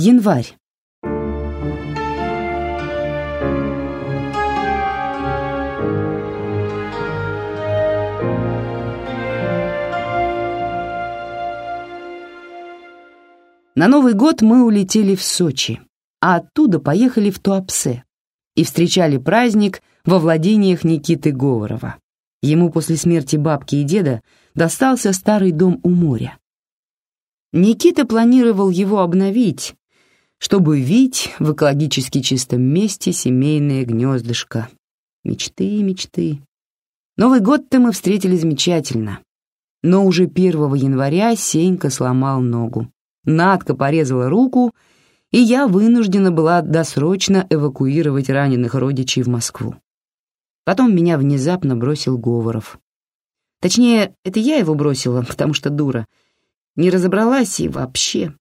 Январь. На Новый год мы улетели в Сочи, а оттуда поехали в Туапсе и встречали праздник во владениях Никиты Говорова. Ему после смерти бабки и деда достался старый дом у моря. Никита планировал его обновить, чтобы видеть в экологически чистом месте семейное гнездышко. Мечты, мечты. Новый год-то мы встретили замечательно. Но уже 1 января Сенька сломал ногу. Надка порезала руку, и я вынуждена была досрочно эвакуировать раненых родичей в Москву. Потом меня внезапно бросил Говоров. Точнее, это я его бросила, потому что дура. Не разобралась и вообще.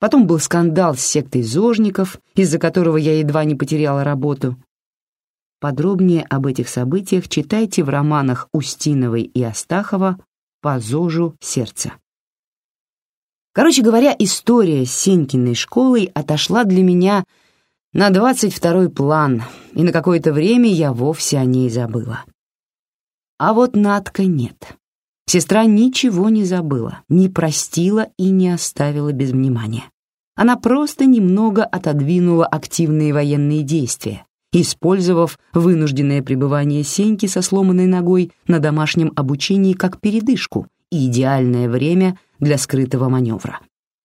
Потом был скандал с сектой зожников, из-за которого я едва не потеряла работу. Подробнее об этих событиях читайте в романах Устиновой и Астахова «По зожу сердца». Короче говоря, история с Сенькиной школой отошла для меня на двадцать второй план, и на какое-то время я вовсе о ней забыла. А вот Надка нет. Сестра ничего не забыла, не простила и не оставила без внимания. Она просто немного отодвинула активные военные действия, использовав вынужденное пребывание Сеньки со сломанной ногой на домашнем обучении как передышку и идеальное время для скрытого маневра.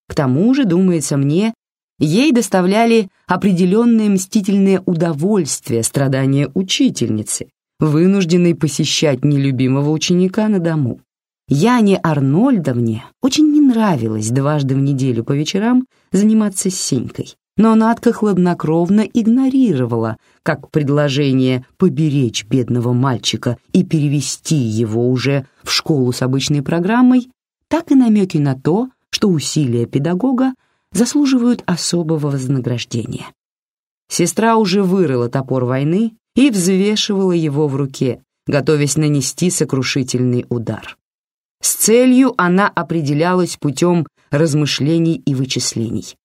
К тому же, думается мне, ей доставляли определенное мстительное удовольствие страдания учительницы, вынужденной посещать нелюбимого ученика на дому. Яне Арнольдовне очень не нравилось дважды в неделю по вечерам заниматься с Сенькой, но Надка хладнокровно игнорировала как предложение поберечь бедного мальчика и перевести его уже в школу с обычной программой, так и намеки на то, что усилия педагога заслуживают особого вознаграждения. Сестра уже вырыла топор войны и взвешивала его в руке, готовясь нанести сокрушительный удар. С целью она определялась путем размышлений и вычислений.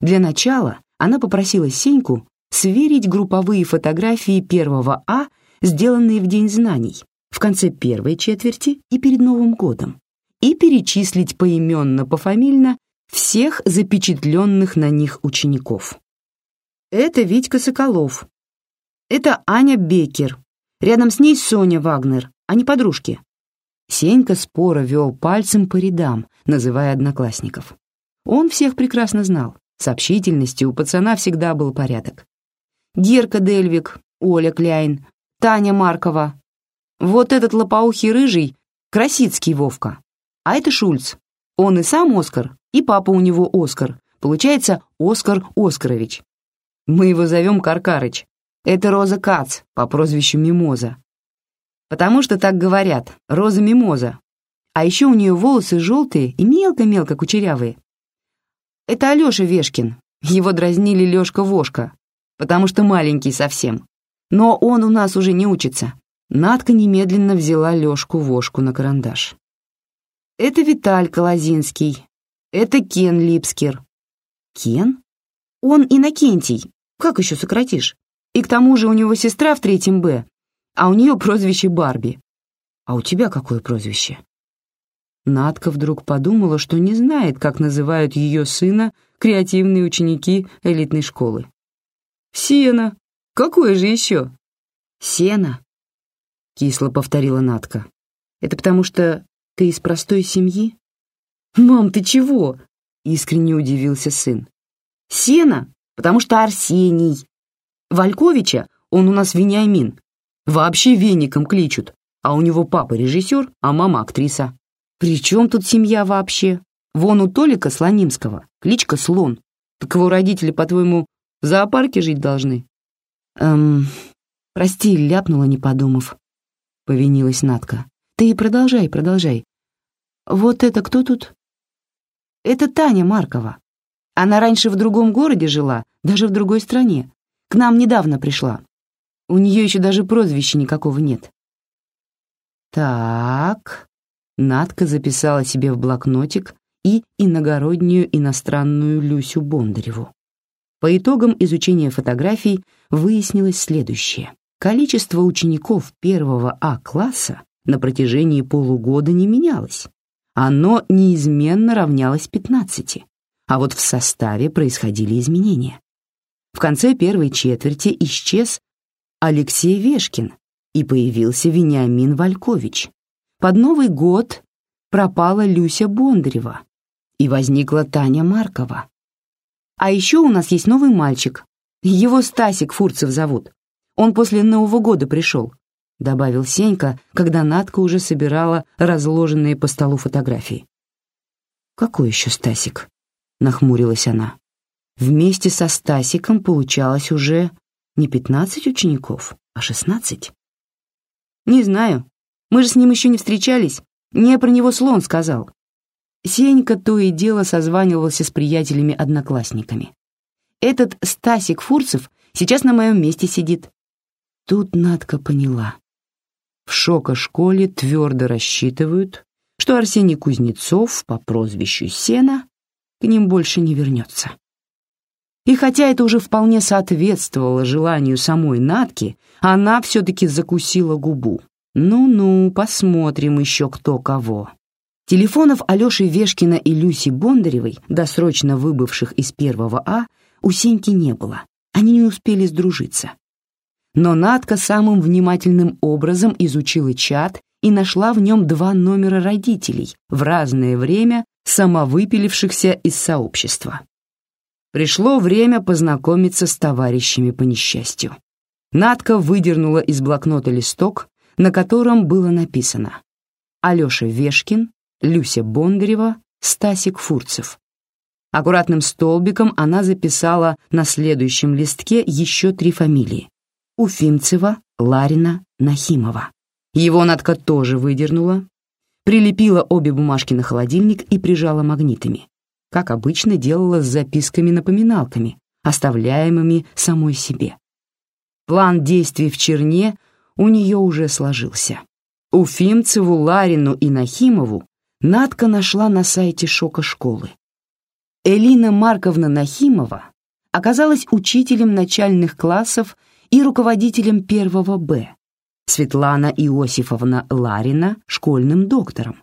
Для начала она попросила Сеньку сверить групповые фотографии первого А, сделанные в День знаний, в конце первой четверти и перед Новым годом и перечислить поименно-пофамильно всех запечатленных на них учеников. Это Витька Соколов. Это Аня Бекер. Рядом с ней Соня Вагнер, они подружки. Сенька споро вел пальцем по рядам, называя одноклассников. Он всех прекрасно знал. С общительностью у пацана всегда был порядок. Герка Дельвик, Оля Кляйн, Таня Маркова. Вот этот лопоухий рыжий — Красицкий Вовка. А это Шульц. Он и сам Оскар, и папа у него Оскар. Получается, Оскар Оскарович. Мы его зовем Каркарыч. Это Роза Кац по прозвищу Мимоза. Потому что так говорят, Роза Мимоза. А еще у нее волосы желтые и мелко-мелко кучерявые. Это Алеша Вешкин. Его дразнили Лешка-Вошка, потому что маленький совсем. Но он у нас уже не учится. Надка немедленно взяла Лешку-Вошку на карандаш. Это Виталь Колозинский. Это Кен Липскер. Кен? Он Иннокентий. Как еще сократишь? И к тому же у него сестра в третьем Б, а у нее прозвище Барби. А у тебя какое прозвище? Надка вдруг подумала, что не знает, как называют ее сына креативные ученики элитной школы. «Сена! Какое же еще?» «Сена», — кисло повторила Надка. «Это потому что ты из простой семьи? Мам, ты чего? Искренне удивился сын. Сена, потому что Арсений. Вальковича он у нас Вениамин. Вообще веником кличут, а у него папа режиссер, а мама актриса. При чем тут семья вообще? Вон у Толика Слонимского кличка Слон. Так его родители, по-твоему, в зоопарке жить должны? Эм, прости, ляпнула, не подумав. Повинилась Натка. Ты продолжай, продолжай. Вот это кто тут? Это Таня Маркова. Она раньше в другом городе жила, даже в другой стране. К нам недавно пришла. У нее еще даже прозвища никакого нет. Так, Надка записала себе в блокнотик и иногороднюю иностранную Люсю Бондареву. По итогам изучения фотографий выяснилось следующее. Количество учеников первого А-класса на протяжении полугода не менялось. Оно неизменно равнялось 15, а вот в составе происходили изменения. В конце первой четверти исчез Алексей Вешкин и появился Вениамин Валькович. Под Новый год пропала Люся Бондарева и возникла Таня Маркова. А еще у нас есть новый мальчик. Его Стасик Фурцев зовут. Он после Нового года пришел», — добавил Сенька, когда Надка уже собирала разложенные по столу фотографии. «Какой еще Стасик?» — нахмурилась она. «Вместе со Стасиком получалось уже не пятнадцать учеников, а шестнадцать». «Не знаю. Мы же с ним еще не встречались. Мне про него слон сказал». Сенька то и дело созванивался с приятелями-одноклассниками. «Этот Стасик Фурцев сейчас на моем месте сидит. Тут Надка поняла. В шоко-школе твердо рассчитывают, что Арсений Кузнецов по прозвищу Сена к ним больше не вернется. И хотя это уже вполне соответствовало желанию самой Натки, она все-таки закусила губу. Ну-ну, посмотрим еще кто кого. Телефонов Алеши Вешкина и Люси Бондаревой, досрочно выбывших из первого А, у Сеньки не было. Они не успели сдружиться но Надка самым внимательным образом изучила чат и нашла в нем два номера родителей, в разное время самовыпилившихся из сообщества. Пришло время познакомиться с товарищами по несчастью. Надка выдернула из блокнота листок, на котором было написано «Алеша Вешкин, Люся Бондарева, Стасик Фурцев». Аккуратным столбиком она записала на следующем листке еще три фамилии Уфимцева, Ларина, Нахимова. Его Надка тоже выдернула, прилепила обе бумажки на холодильник и прижала магнитами, как обычно делала с записками-напоминалками, оставляемыми самой себе. План действий в черне у нее уже сложился. Уфимцеву, Ларину и Нахимову Надка нашла на сайте шока-школы. Элина Марковна Нахимова оказалась учителем начальных классов и руководителем первого Б, Светлана Иосифовна Ларина — школьным доктором,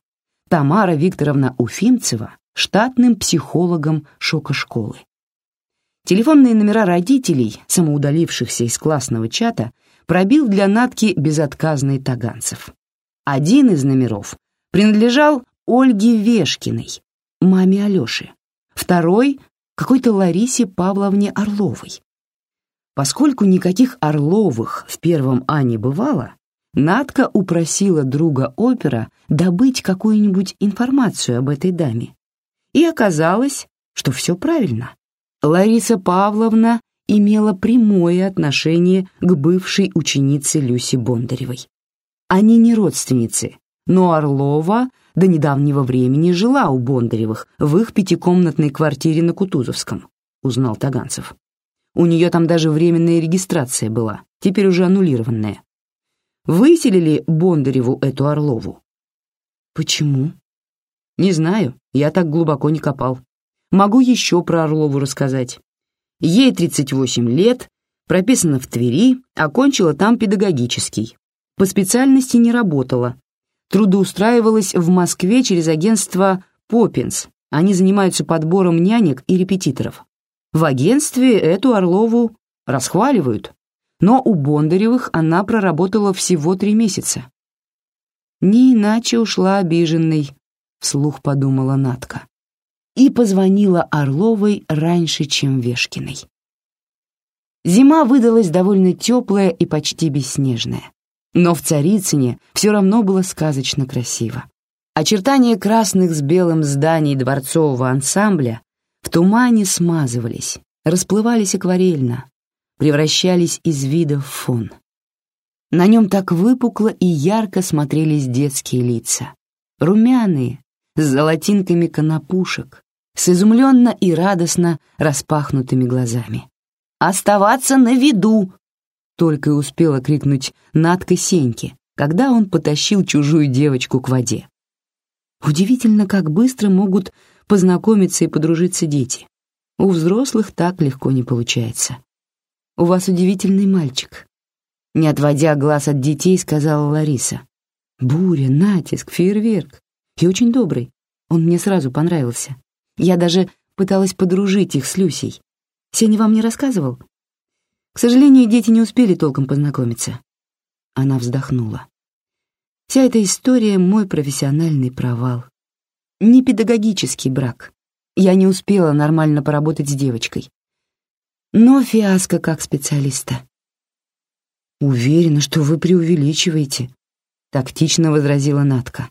Тамара Викторовна Уфимцева — штатным психологом шока-школы. Телефонные номера родителей, самоудалившихся из классного чата, пробил для Натки безотказный Таганцев. Один из номеров принадлежал Ольге Вешкиной, маме Алёши, второй — какой-то Ларисе Павловне Орловой, Поскольку никаких Орловых в первом А не бывало, Надка упросила друга опера добыть какую-нибудь информацию об этой даме. И оказалось, что все правильно. Лариса Павловна имела прямое отношение к бывшей ученице Люси Бондаревой. Они не родственницы, но Орлова до недавнего времени жила у Бондаревых в их пятикомнатной квартире на Кутузовском, узнал Таганцев. У нее там даже временная регистрация была, теперь уже аннулированная. Выселили Бондареву эту Орлову? Почему? Не знаю, я так глубоко не копал. Могу еще про Орлову рассказать. Ей 38 лет, прописана в Твери, окончила там педагогический. По специальности не работала. Трудоустраивалась в Москве через агентство «Поппинс». Они занимаются подбором нянек и репетиторов. В агентстве эту Орлову расхваливают, но у Бондаревых она проработала всего три месяца. Не иначе ушла обиженной, вслух подумала Натка. И позвонила Орловой раньше, чем Вешкиной. Зима выдалась довольно теплая и почти бесснежная. Но в Царицыне все равно было сказочно красиво. Очертания красных с белым зданий дворцового ансамбля в тумане смазывались, расплывались акварельно, превращались из вида в фон. На нем так выпукло и ярко смотрелись детские лица, румяные, с золотинками конопушек, с изумленно и радостно распахнутыми глазами. «Оставаться на виду!» — только и успела крикнуть Надка Сеньке, когда он потащил чужую девочку к воде. Удивительно, как быстро могут познакомиться и подружиться дети. У взрослых так легко не получается. У вас удивительный мальчик. Не отводя глаз от детей, сказала Лариса. Буря, натиск, фейерверк. И очень добрый. Он мне сразу понравился. Я даже пыталась подружить их с Люсей. Сеня вам не рассказывал? К сожалению, дети не успели толком познакомиться. Она вздохнула. Вся эта история — мой профессиональный провал. Не педагогический брак. Я не успела нормально поработать с девочкой. Но фиаско как специалиста. «Уверена, что вы преувеличиваете», — тактично возразила Натка.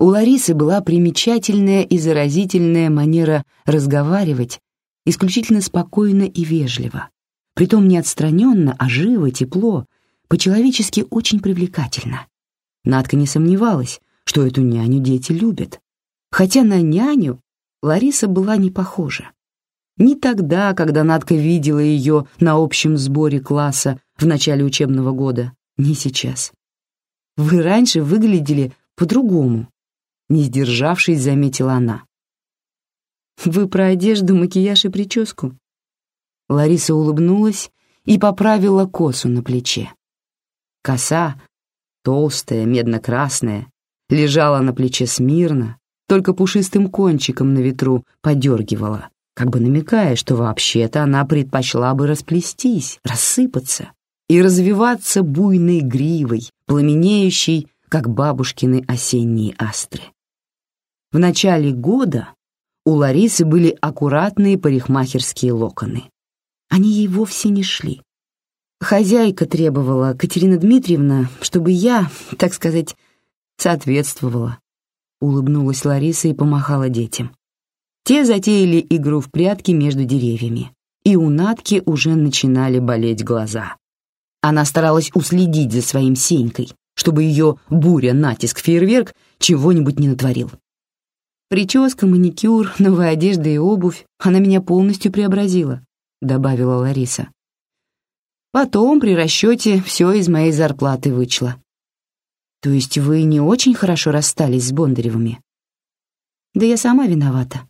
У Ларисы была примечательная и заразительная манера разговаривать исключительно спокойно и вежливо, притом не отстраненно, а живо, тепло, по-человечески очень привлекательно. Надка не сомневалась, что эту няню дети любят. Хотя на няню Лариса была не похожа. Ни тогда, когда Надка видела ее на общем сборе класса в начале учебного года, ни сейчас. Вы раньше выглядели по-другому, не сдержавшись, заметила она. «Вы про одежду, макияж и прическу?» Лариса улыбнулась и поправила косу на плече. Коса, толстая, медно-красная, лежала на плече смирно, только пушистым кончиком на ветру подергивала, как бы намекая, что вообще-то она предпочла бы расплестись, рассыпаться и развиваться буйной гривой, пламенеющей, как бабушкины осенние астры. В начале года у Ларисы были аккуратные парикмахерские локоны. Они ей вовсе не шли. Хозяйка требовала, Катерина Дмитриевна, чтобы я, так сказать, соответствовала. Улыбнулась Лариса и помахала детям. Те затеяли игру в прятки между деревьями, и у Натки уже начинали болеть глаза. Она старалась уследить за своим Сенькой, чтобы ее буря, натиск, фейерверк чего-нибудь не натворил. Прическа, маникюр, новая одежда и обувь, она меня полностью преобразила», — добавила Лариса. «Потом при расчете все из моей зарплаты вычло». «То есть вы не очень хорошо расстались с Бондаревыми?» «Да я сама виновата».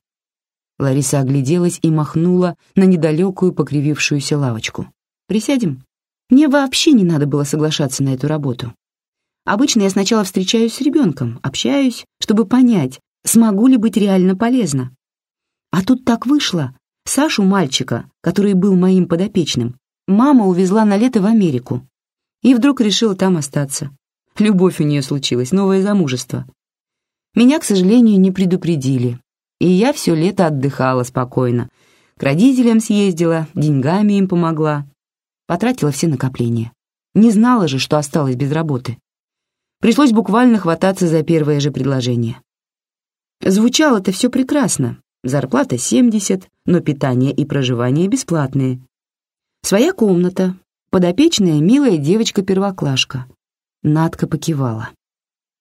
Лариса огляделась и махнула на недалекую покривившуюся лавочку. «Присядем? Мне вообще не надо было соглашаться на эту работу. Обычно я сначала встречаюсь с ребенком, общаюсь, чтобы понять, смогу ли быть реально полезна. А тут так вышло. Сашу, мальчика, который был моим подопечным, мама увезла на лето в Америку. И вдруг решила там остаться. Любовь у нее случилась, новое замужество. Меня, к сожалению, не предупредили. И я все лето отдыхала спокойно. К родителям съездила, деньгами им помогла. Потратила все накопления. Не знала же, что осталась без работы. Пришлось буквально хвататься за первое же предложение. Звучало-то все прекрасно. Зарплата 70, но питание и проживание бесплатные. Своя комната, подопечная милая девочка-первоклашка. Надка покивала.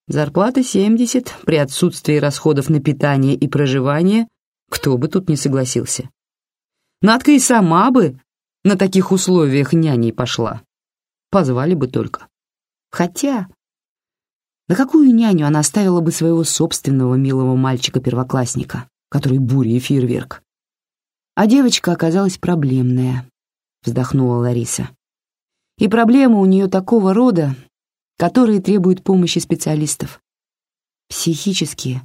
Зарплата 70, при отсутствии расходов на питание и проживание, кто бы тут не согласился. Надка и сама бы на таких условиях няней пошла. Позвали бы только. Хотя на какую няню она оставила бы своего собственного милого мальчика-первоклассника, который буря и фейерверк? А девочка оказалась проблемная, вздохнула Лариса. И проблемы у нее такого рода, которые требуют помощи специалистов. Психические.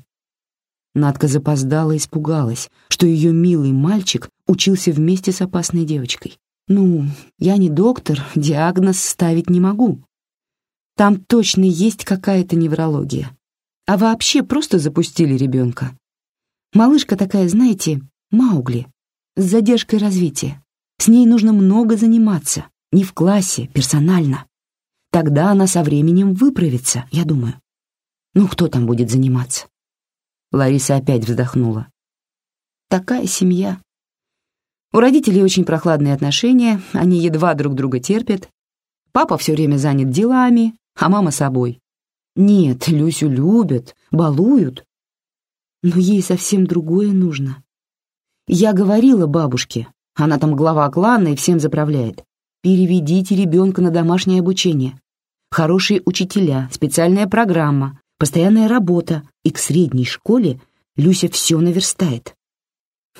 Надка запоздала и испугалась, что ее милый мальчик учился вместе с опасной девочкой. «Ну, я не доктор, диагноз ставить не могу. Там точно есть какая-то неврология. А вообще просто запустили ребенка. Малышка такая, знаете, Маугли, с задержкой развития. С ней нужно много заниматься, не в классе, персонально. Тогда она со временем выправится, я думаю. Ну, кто там будет заниматься? Лариса опять вздохнула. Такая семья. У родителей очень прохладные отношения, они едва друг друга терпят. Папа все время занят делами, а мама собой. Нет, Люсю любят, балуют. Но ей совсем другое нужно. Я говорила бабушке, она там глава клана и всем заправляет. Переведите ребенка на домашнее обучение. Хорошие учителя, специальная программа, постоянная работа, и к средней школе Люся все наверстает.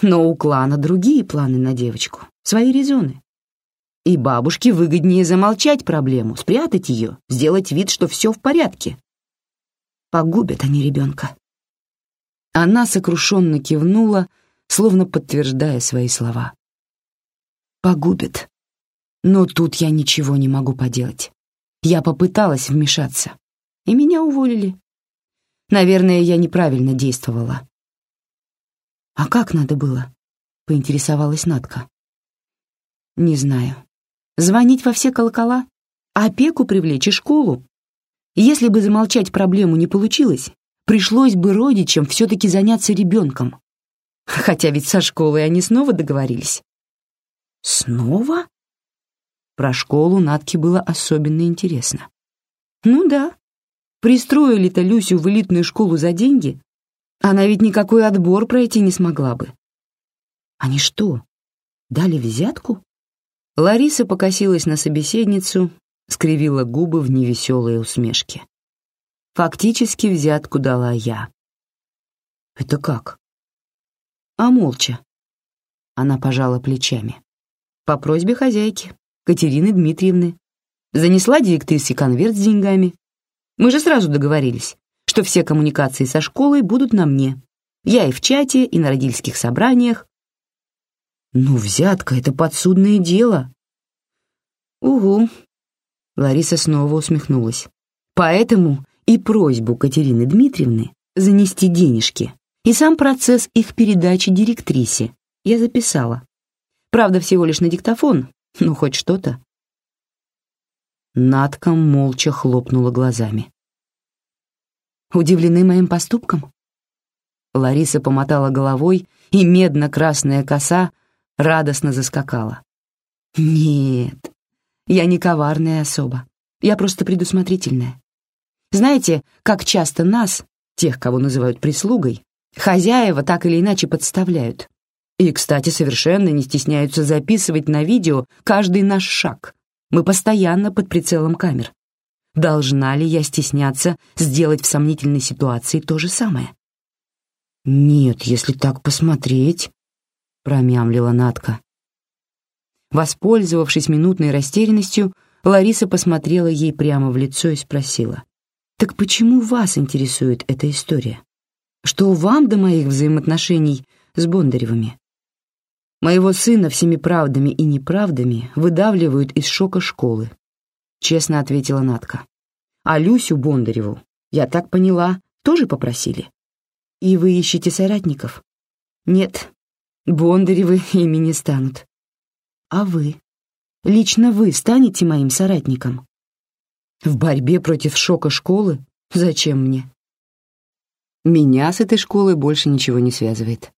Но у клана другие планы на девочку, свои резоны. И бабушке выгоднее замолчать проблему, спрятать ее, сделать вид, что все в порядке. Погубят они ребенка. Она сокрушенно кивнула, словно подтверждая свои слова. Погубят. Но тут я ничего не могу поделать. Я попыталась вмешаться, и меня уволили. Наверное, я неправильно действовала. «А как надо было?» — поинтересовалась Надка. «Не знаю. Звонить во все колокола? Опеку привлечь и школу? Если бы замолчать проблему не получилось, пришлось бы родичам все-таки заняться ребенком. Хотя ведь со школой они снова договорились». «Снова?» Про школу Натке было особенно интересно. «Ну да. Пристроили-то Люсю в элитную школу за деньги. Она ведь никакой отбор пройти не смогла бы». «Они что, дали взятку?» Лариса покосилась на собеседницу, скривила губы в невеселой усмешке. «Фактически взятку дала я». «Это как?» «А молча». Она пожала плечами. «По просьбе хозяйки. Катерины Дмитриевны. Занесла директрисе конверт с деньгами. Мы же сразу договорились, что все коммуникации со школой будут на мне. Я и в чате, и на родительских собраниях. Ну, взятка — это подсудное дело. Угу. Лариса снова усмехнулась. Поэтому и просьбу Катерины Дмитриевны занести денежки, и сам процесс их передачи директрисе я записала. Правда, всего лишь на диктофон, ну, хоть что-то. Надка молча хлопнула глазами. «Удивлены моим поступком?» Лариса помотала головой, и медно-красная коса радостно заскакала. «Нет, я не коварная особа. Я просто предусмотрительная. Знаете, как часто нас, тех, кого называют прислугой, хозяева так или иначе подставляют, и, кстати, совершенно не стесняются записывать на видео каждый наш шаг. Мы постоянно под прицелом камер. Должна ли я стесняться сделать в сомнительной ситуации то же самое? «Нет, если так посмотреть», — промямлила Натка. Воспользовавшись минутной растерянностью, Лариса посмотрела ей прямо в лицо и спросила. «Так почему вас интересует эта история? Что вам до моих взаимоотношений с Бондаревыми?» Моего сына всеми правдами и неправдами выдавливают из шока школы, честно ответила Натка. А Люсю Бондареву, я так поняла, тоже попросили. И вы ищете соратников? Нет, Бондаревы ими не станут. А вы? Лично вы станете моим соратником? В борьбе против шока школы? Зачем мне? Меня с этой школой больше ничего не связывает.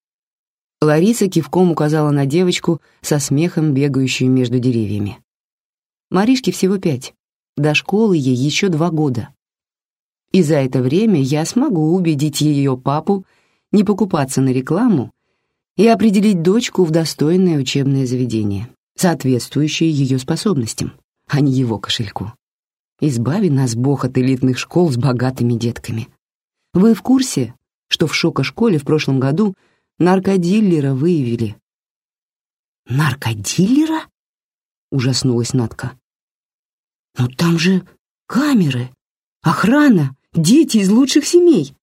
Лариса кивком указала на девочку со смехом, бегающую между деревьями. Маришке всего пять. До школы ей еще два года. И за это время я смогу убедить ее папу не покупаться на рекламу и определить дочку в достойное учебное заведение, соответствующее ее способностям, а не его кошельку. Избави нас Бог от элитных школ с богатыми детками. Вы в курсе, что в шоко-школе в прошлом году Наркодиллера выявили». «Наркодиллера?» — ужаснулась Натка. «Но там же камеры, охрана, дети из лучших семей».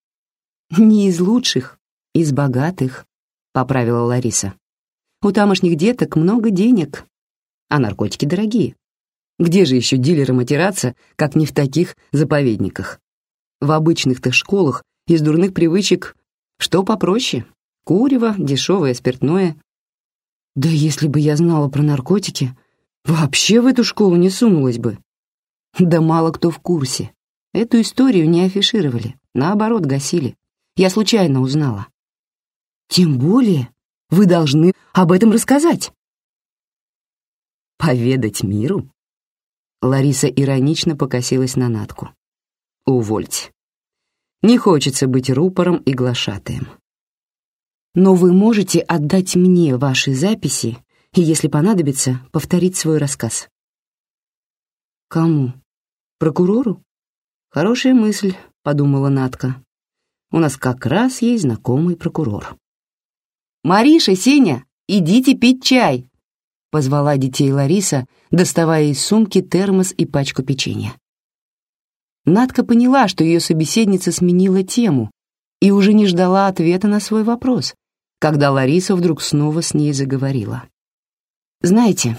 «Не из лучших, из богатых», — поправила Лариса. «У тамошних деток много денег, а наркотики дорогие. Где же еще дилерам отираться, как не в таких заповедниках? В обычных-то школах из дурных привычек что попроще, Курево, дешевое спиртное. Да если бы я знала про наркотики, вообще в эту школу не сунулась бы. Да мало кто в курсе. Эту историю не афишировали, наоборот, гасили. Я случайно узнала. Тем более вы должны об этом рассказать. Поведать миру? Лариса иронично покосилась на Натку. Увольте. Не хочется быть рупором и глашатаем но вы можете отдать мне ваши записи и, если понадобится, повторить свой рассказ. Кому? Прокурору? Хорошая мысль, подумала Натка. У нас как раз есть знакомый прокурор. «Мариша, Сеня, идите пить чай!» — позвала детей Лариса, доставая из сумки термос и пачку печенья. Надка поняла, что ее собеседница сменила тему и уже не ждала ответа на свой вопрос, когда Лариса вдруг снова с ней заговорила. «Знаете,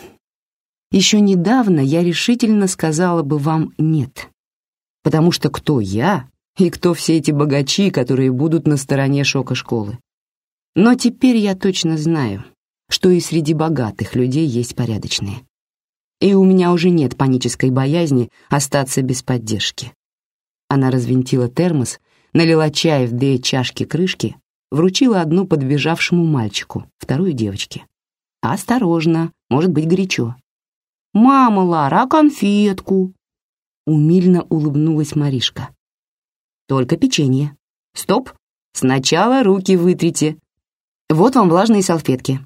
еще недавно я решительно сказала бы вам «нет», потому что кто я и кто все эти богачи, которые будут на стороне шока школы. Но теперь я точно знаю, что и среди богатых людей есть порядочные. И у меня уже нет панической боязни остаться без поддержки. Она развинтила термос, налила чай в две чашки крышки, вручила одну подбежавшему мальчику, вторую девочке. «Осторожно, может быть горячо». «Мама, Лара, а конфетку?» Умильно улыбнулась Маришка. «Только печенье. Стоп, сначала руки вытрите. Вот вам влажные салфетки.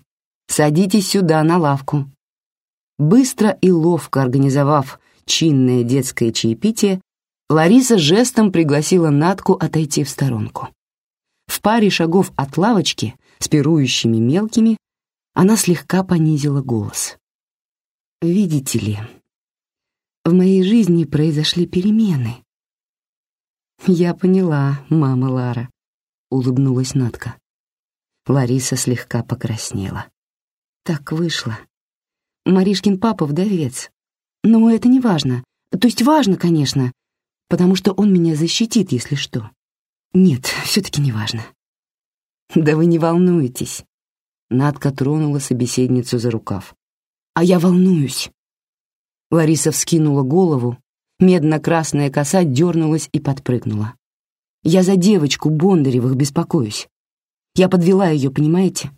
Садитесь сюда, на лавку». Быстро и ловко организовав чинное детское чаепитие, Лариса жестом пригласила Натку отойти в сторонку. В паре шагов от лавочки с пирующими мелкими она слегка понизила голос. «Видите ли, в моей жизни произошли перемены». «Я поняла, мама Лара», — улыбнулась Натка. Лариса слегка покраснела. Так вышло. Маришкин папа вдовец. Но это не важно. То есть важно, конечно, потому что он меня защитит, если что. Нет, все-таки не важно. Да вы не волнуйтесь. Надка тронула собеседницу за рукав. А я волнуюсь. Лариса вскинула голову, медно-красная коса дернулась и подпрыгнула. Я за девочку Бондаревых беспокоюсь. Я подвела ее, понимаете?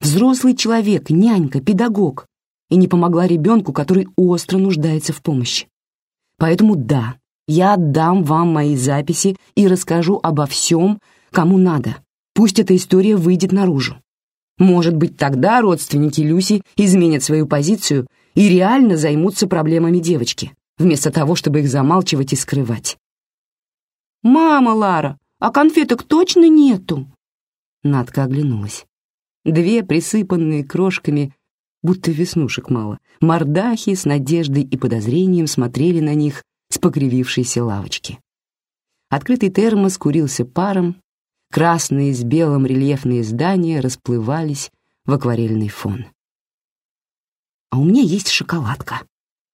Взрослый человек, нянька, педагог, и не помогла ребенку, который остро нуждается в помощи. Поэтому да, я отдам вам мои записи и расскажу обо всем, кому надо. Пусть эта история выйдет наружу. Может быть, тогда родственники Люси изменят свою позицию и реально займутся проблемами девочки, вместо того, чтобы их замалчивать и скрывать. «Мама, Лара, а конфеток точно нету?» Надка оглянулась. Две присыпанные крошками, будто веснушек мало, мордахи с надеждой и подозрением смотрели на них с покривившейся лавочки. Открытый термос курился паром, красные с белым рельефные здания расплывались в акварельный фон. «А у меня есть шоколадка»,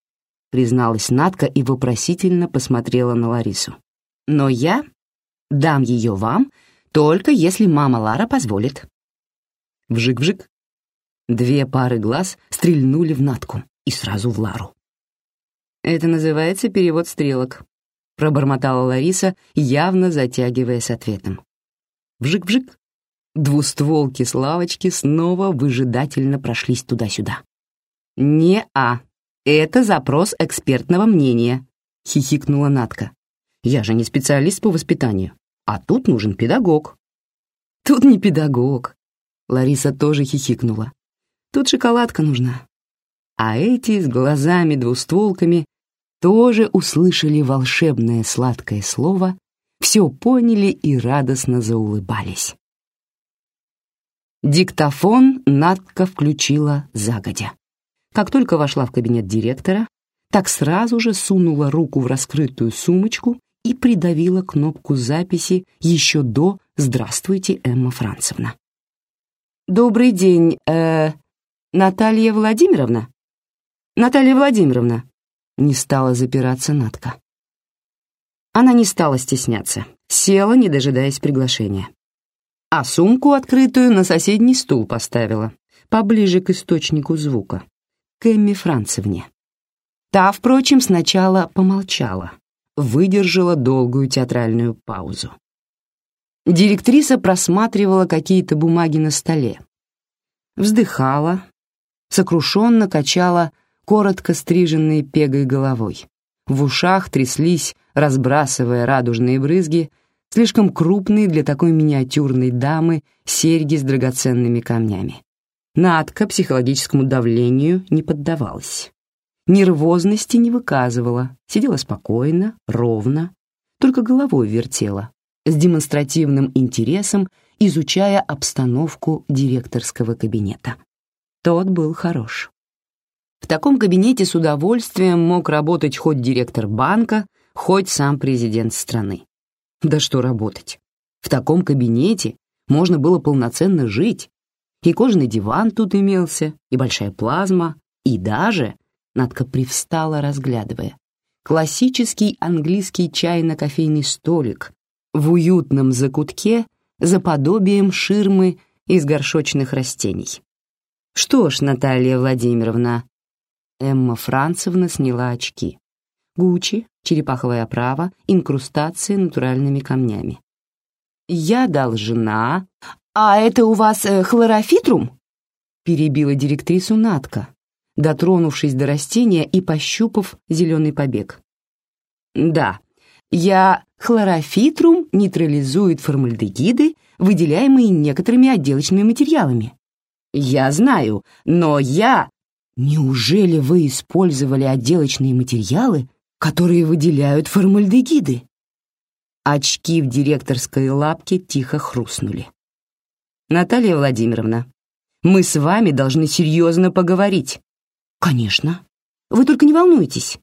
— призналась Натка и вопросительно посмотрела на Ларису. «Но я дам ее вам, только если мама Лара позволит». Вжик-вжик. Две пары глаз стрельнули в Натку и сразу в Лару. «Это называется перевод стрелок», — пробормотала Лариса, явно затягивая с ответом. Вжик-вжик. Двустволки с лавочки снова выжидательно прошлись туда-сюда. «Не-а, это запрос экспертного мнения», — хихикнула Натка. «Я же не специалист по воспитанию, а тут нужен педагог». «Тут не педагог», — Лариса тоже хихикнула. «Тут шоколадка нужна». А эти с глазами-двустволками тоже услышали волшебное сладкое слово, все поняли и радостно заулыбались. Диктофон Надка включила загодя. Как только вошла в кабинет директора, так сразу же сунула руку в раскрытую сумочку и придавила кнопку записи еще до «Здравствуйте, Эмма Францевна». «Добрый день, э, Наталья Владимировна?» «Наталья Владимировна», не стала запираться Натка. Она не стала стесняться, села, не дожидаясь приглашения. А сумку открытую на соседний стул поставила, поближе к источнику звука, к Эмме Францевне. Та, впрочем, сначала помолчала, выдержала долгую театральную паузу. Директриса просматривала какие-то бумаги на столе, вздыхала, сокрушенно качала коротко стриженной пегой головой. В ушах тряслись, разбрасывая радужные брызги, слишком крупные для такой миниатюрной дамы серьги с драгоценными камнями. Надка психологическому давлению не поддавалась. Нервозности не выказывала, сидела спокойно, ровно, только головой вертела, с демонстративным интересом изучая обстановку директорского кабинета. Тот был хорош. В таком кабинете с удовольствием мог работать хоть директор банка, хоть сам президент страны. Да что работать? В таком кабинете можно было полноценно жить. И кожаный диван тут имелся, и большая плазма, и даже, Надка привстала, разглядывая, классический английский чайно-кофейный столик в уютном закутке за подобием ширмы из горшочных растений. «Что ж, Наталья Владимировна...» Эмма Францевна сняла очки. Гуччи, черепаховая оправа, инкрустация натуральными камнями. «Я должна...» «А это у вас э, хлорофитрум?» перебила директрису Натка, дотронувшись до растения и пощупав зеленый побег. «Да, я хлорофитрум нейтрализует формальдегиды, выделяемые некоторыми отделочными материалами. Я знаю, но я... Неужели вы использовали отделочные материалы, которые выделяют формальдегиды? Очки в директорской лапке тихо хрустнули. Наталья Владимировна, мы с вами должны серьезно поговорить. Конечно. Вы только не волнуйтесь.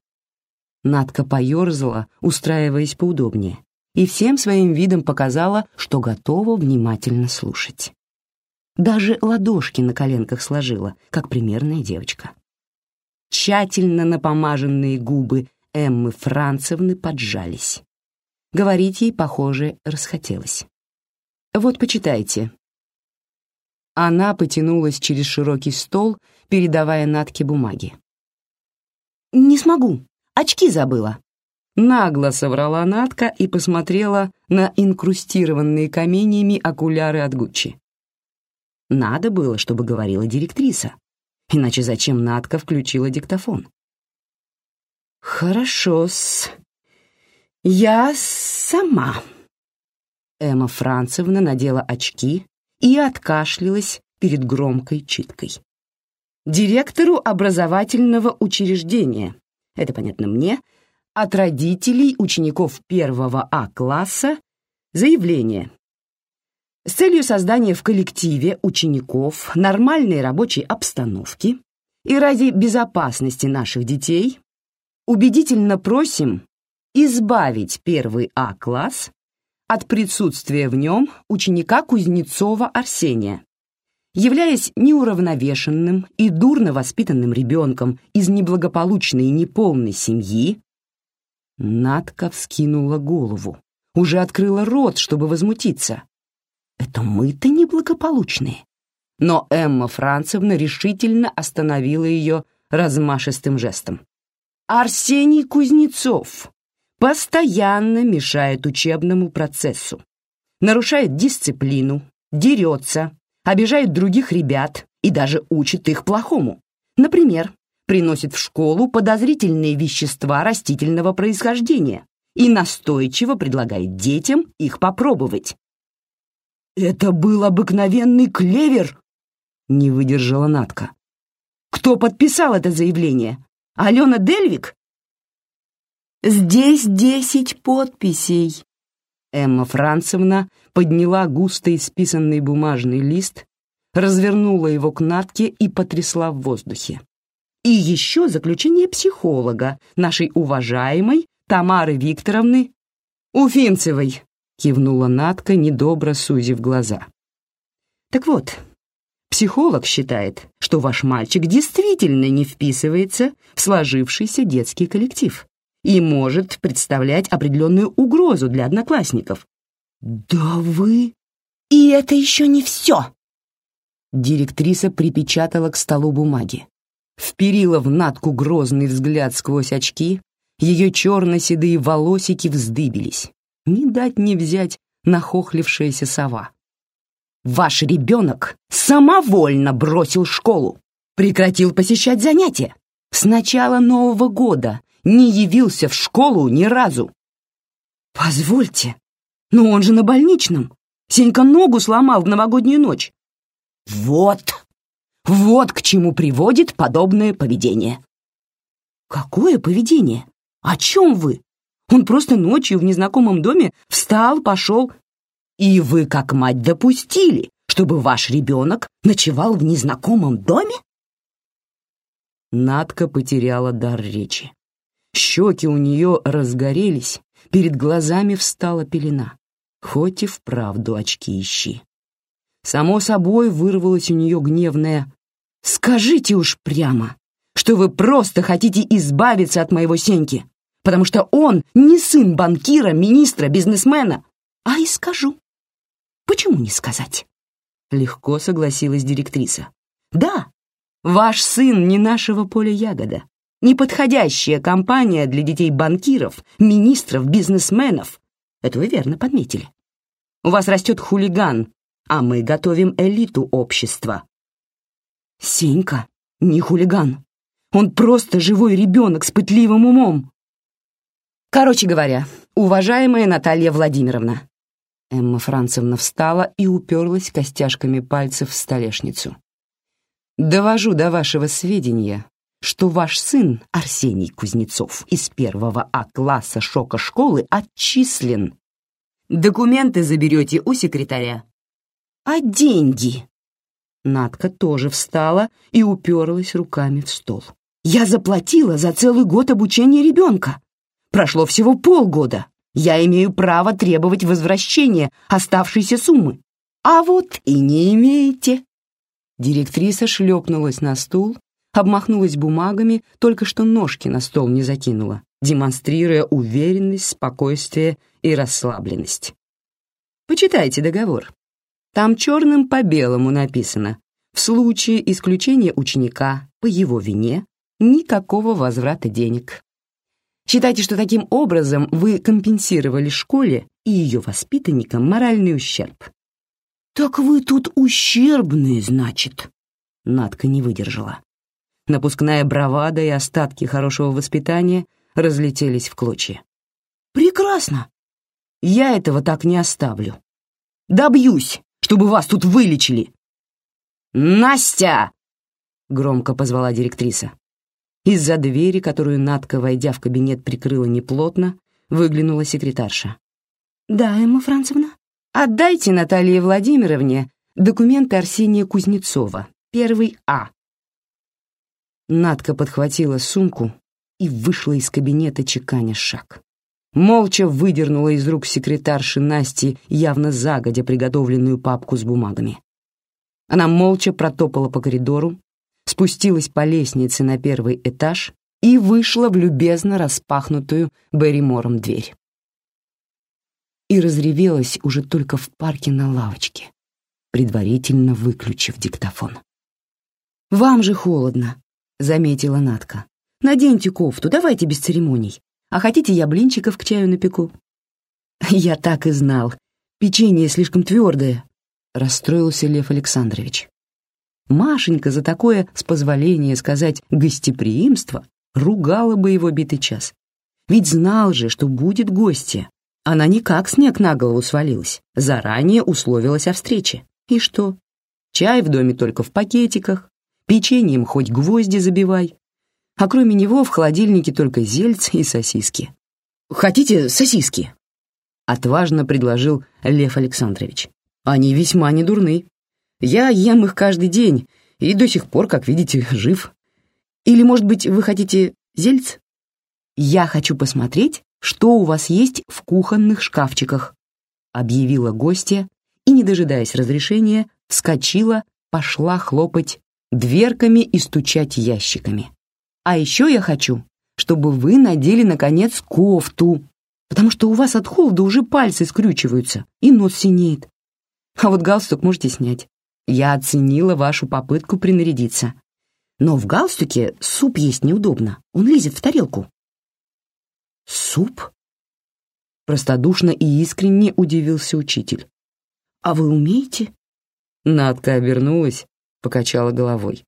Надка поерзала, устраиваясь поудобнее, и всем своим видом показала, что готова внимательно слушать. Даже ладошки на коленках сложила, как примерная девочка. Тщательно напомаженные губы Эммы Францевны поджались. Говорить ей, похоже, расхотелось. «Вот, почитайте». Она потянулась через широкий стол, передавая Натке бумаги. «Не смогу», Очки забыла». Нагло соврала Натка и посмотрела на инкрустированные каменьями окуляры от Гуччи. Надо было, чтобы говорила директриса. Иначе зачем Натка включила диктофон? «Хорошо-с. Я сама». Эмма Францевна надела очки и откашлялась перед громкой читкой. «Директору образовательного учреждения. Это понятно мне, от родителей учеников первого А-класса. Заявление. С целью создания в коллективе учеников нормальной рабочей обстановки и ради безопасности наших детей убедительно просим избавить первый А-класс от присутствия в нем ученика Кузнецова Арсения, являясь неуравновешенным и дурно воспитанным ребенком из неблагополучной и неполной семьи, Надка вскинула голову, уже открыла рот, чтобы возмутиться. «Это мы-то неблагополучные». Но Эмма Францевна решительно остановила ее размашистым жестом. «Арсений Кузнецов постоянно мешает учебному процессу, нарушает дисциплину, дерется, обижает других ребят и даже учит их плохому. Например, приносит в школу подозрительные вещества растительного происхождения и настойчиво предлагает детям их попробовать. «Это был обыкновенный клевер!» — не выдержала Натка. «Кто подписал это заявление? Алена Дельвик?» «Здесь десять подписей», Эмма Францевна подняла густо исписанный бумажный лист, развернула его к Натке и потрясла в воздухе. И еще заключение психолога, нашей уважаемой Тамары Викторовны Уфимцевой, кивнула Натка, недобро сузив глаза. Так вот, психолог считает, что ваш мальчик действительно не вписывается в сложившийся детский коллектив и может представлять определенную угрозу для одноклассников. «Да вы...» «И это еще не все!» Директриса припечатала к столу бумаги. Вперила в Натку грозный взгляд сквозь очки, ее черно-седые волосики вздыбились. Не дать не взять нахохлившаяся сова. «Ваш ребенок самовольно бросил школу, прекратил посещать занятия. С начала Нового года не явился в школу ни разу. Позвольте, но он же на больничном. Сенька ногу сломал в новогоднюю ночь. Вот, вот к чему приводит подобное поведение. Какое поведение? О чем вы? Он просто ночью в незнакомом доме встал, пошел. И вы, как мать, допустили, чтобы ваш ребенок ночевал в незнакомом доме? Надка потеряла дар речи. Щеки у нее разгорелись, перед глазами встала пелена. Хоть и вправду очки ищи. Само собой вырвалось у нее гневное «Скажите уж прямо, что вы просто хотите избавиться от моего Сеньки, потому что он не сын банкира, министра, бизнесмена. А и скажу. Почему не сказать?» Легко согласилась директриса. «Да, ваш сын не нашего поля ягода, неподходящая компания для детей банкиров, министров, бизнесменов. Это вы верно подметили. У вас растет хулиган, а мы готовим элиту общества. Сенька не хулиган. Он просто живой ребенок с пытливым умом. Короче говоря, уважаемая Наталья Владимировна. Эмма Францевна встала и уперлась костяшками пальцев в столешницу. Довожу до вашего сведения, что ваш сын Арсений Кузнецов из первого А-класса шока-школы отчислен. Документы заберете у секретаря. А деньги? Надка тоже встала и уперлась руками в стол. Я заплатила за целый год обучения ребенка. Прошло всего полгода. Я имею право требовать возвращения оставшейся суммы. А вот и не имеете. Директриса шлепнулась на стул, обмахнулась бумагами, только что ножки на стол не закинула, демонстрируя уверенность, спокойствие и расслабленность. Почитайте договор. Там черным по белому написано «В случае исключения ученика по его вине никакого возврата денег». Считайте, что таким образом вы компенсировали школе и ее воспитанникам моральный ущерб. «Так вы тут ущербные, значит?» Надка не выдержала. Напускная бравада и остатки хорошего воспитания разлетелись в клочья. «Прекрасно! Я этого так не оставлю. Добьюсь, чтобы вас тут вылечили!» «Настя!» — громко позвала директриса. Из-за двери, которую Надка, войдя в кабинет, прикрыла неплотно, выглянула секретарша. «Да, Эмма Францевна?» «Отдайте Наталье Владимировне документы Арсения Кузнецова, первый А». Надка подхватила сумку и вышла из кабинета, чеканя шаг молча выдернула из рук секретарши Насти явно загодя приготовленную папку с бумагами. Она молча протопала по коридору, спустилась по лестнице на первый этаж и вышла в любезно распахнутую Берримором дверь. И разревелась уже только в парке на лавочке, предварительно выключив диктофон. «Вам же холодно», — заметила Натка. «Наденьте кофту, давайте без церемоний. А хотите, я блинчиков к чаю напеку?» «Я так и знал. Печенье слишком твердое», — расстроился Лев Александрович. Машенька за такое, с позволения сказать, гостеприимство, ругала бы его битый час. Ведь знал же, что будет гостья. Она никак снег на голову свалилась, заранее условилась о встрече. И что? Чай в доме только в пакетиках, печеньем хоть гвозди забивай, а кроме него в холодильнике только зельц и сосиски. «Хотите сосиски?» — отважно предложил Лев Александрович. «Они весьма недурны. Я ем их каждый день и до сих пор, как видите, жив. Или, может быть, вы хотите зельц? Я хочу посмотреть, что у вас есть в кухонных шкафчиках», — объявила гостья и, не дожидаясь разрешения, вскочила, пошла хлопать дверками и стучать ящиками. А еще я хочу, чтобы вы надели, наконец, кофту, потому что у вас от холода уже пальцы скрючиваются и нос синеет. А вот галстук можете снять. Я оценила вашу попытку принарядиться. Но в галстуке суп есть неудобно, он лезет в тарелку. Суп? Простодушно и искренне удивился учитель. А вы умеете? Надка обернулась, покачала головой.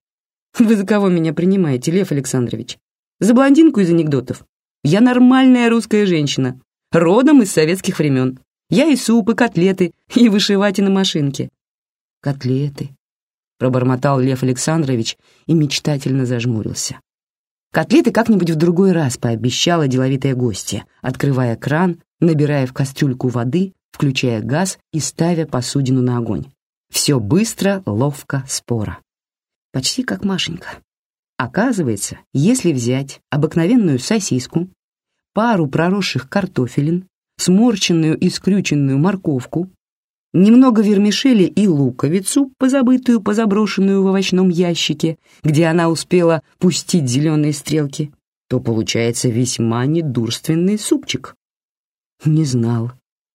Вы за кого меня принимаете, Лев Александрович? За блондинку из анекдотов? Я нормальная русская женщина, родом из советских времен. Я и суп, и котлеты, и вышивать и на машинке. Котлеты, пробормотал Лев Александрович и мечтательно зажмурился. Котлеты как-нибудь в другой раз пообещала деловитая гостья, открывая кран, набирая в кастрюльку воды, включая газ и ставя посудину на огонь. Все быстро, ловко, споро. Почти как Машенька. Оказывается, если взять обыкновенную сосиску, пару проросших картофелин, сморченную и скрюченную морковку, немного вермишели и луковицу, позабытую, позаброшенную в овощном ящике, где она успела пустить зеленые стрелки, то получается весьма недурственный супчик. Не знал.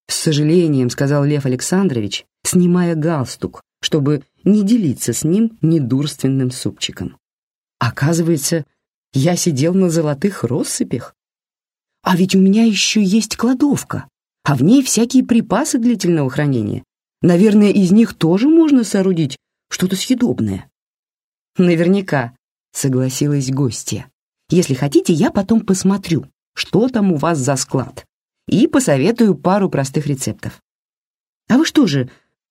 С сожалением сказал Лев Александрович, снимая галстук, чтобы не делиться с ним недурственным супчиком. Оказывается, я сидел на золотых россыпях. А ведь у меня еще есть кладовка, а в ней всякие припасы длительного хранения. Наверное, из них тоже можно соорудить что-то съедобное. Наверняка, согласилась гостья. Если хотите, я потом посмотрю, что там у вас за склад, и посоветую пару простых рецептов. А вы что же,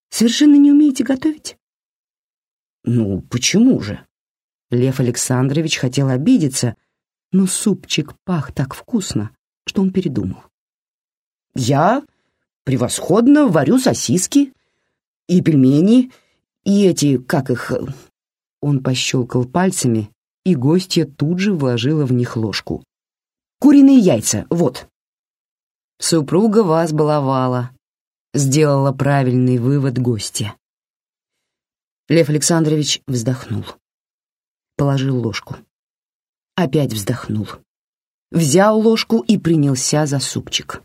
совершенно не умеете готовить? Ну, почему же? Лев Александрович хотел обидеться, но супчик пах так вкусно, что он передумал. «Я превосходно варю сосиски и пельмени, и эти, как их...» Он пощелкал пальцами, и гостья тут же вложила в них ложку. «Куриные яйца, вот». «Супруга вас баловала», — сделала правильный вывод гостья. Лев Александрович вздохнул. Положил ложку. Опять вздохнул взял ложку и принялся за супчик.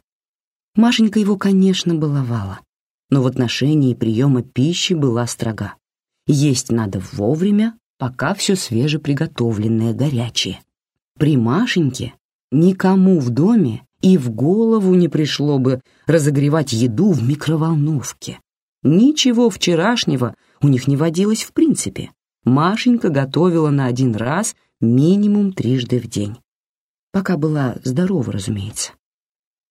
Машенька его, конечно, баловала, но в отношении приема пищи была строга. Есть надо вовремя, пока все свежеприготовленное, горячее. При Машеньке никому в доме и в голову не пришло бы разогревать еду в микроволновке. Ничего вчерашнего у них не водилось в принципе. Машенька готовила на один раз минимум трижды в день пока была здорова, разумеется.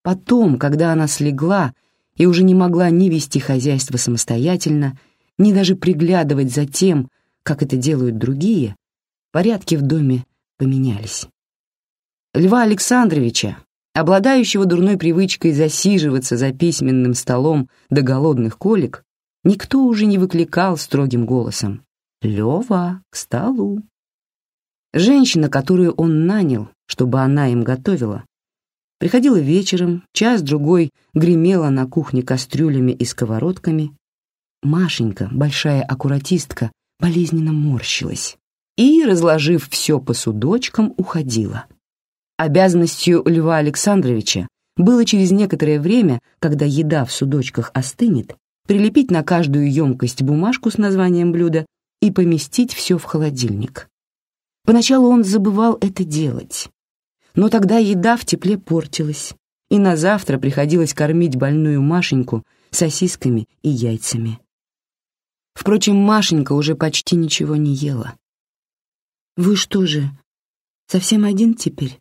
Потом, когда она слегла и уже не могла ни вести хозяйство самостоятельно, ни даже приглядывать за тем, как это делают другие, порядки в доме поменялись. Льва Александровича, обладающего дурной привычкой засиживаться за письменным столом до голодных колик, никто уже не выкликал строгим голосом «Лева, к столу!». Женщина, которую он нанял, чтобы она им готовила, приходила вечером, час-другой гремела на кухне кастрюлями и сковородками. Машенька, большая аккуратистка, болезненно морщилась и, разложив все по судочкам, уходила. Обязанностью Льва Александровича было через некоторое время, когда еда в судочках остынет, прилепить на каждую емкость бумажку с названием блюда и поместить все в холодильник. Поначалу он забывал это делать, но тогда еда в тепле портилась, и на завтра приходилось кормить больную Машеньку сосисками и яйцами. Впрочем, Машенька уже почти ничего не ела. «Вы что же, совсем один теперь?» —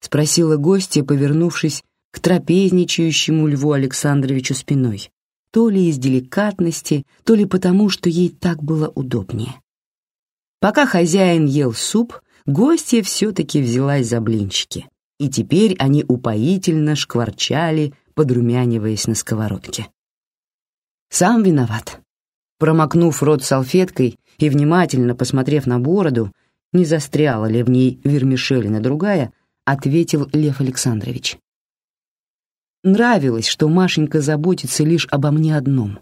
спросила гостья, повернувшись к трапезничающему Льву Александровичу спиной, то ли из деликатности, то ли потому, что ей так было удобнее. Пока хозяин ел суп, гостья все-таки взялась за блинчики, и теперь они упоительно шкварчали, подрумяниваясь на сковородке. Сам виноват. Промокнув рот салфеткой и внимательно посмотрев на бороду, не застряла ли в ней вермишелина другая, ответил Лев Александрович. Нравилось, что Машенька заботится лишь обо мне одном.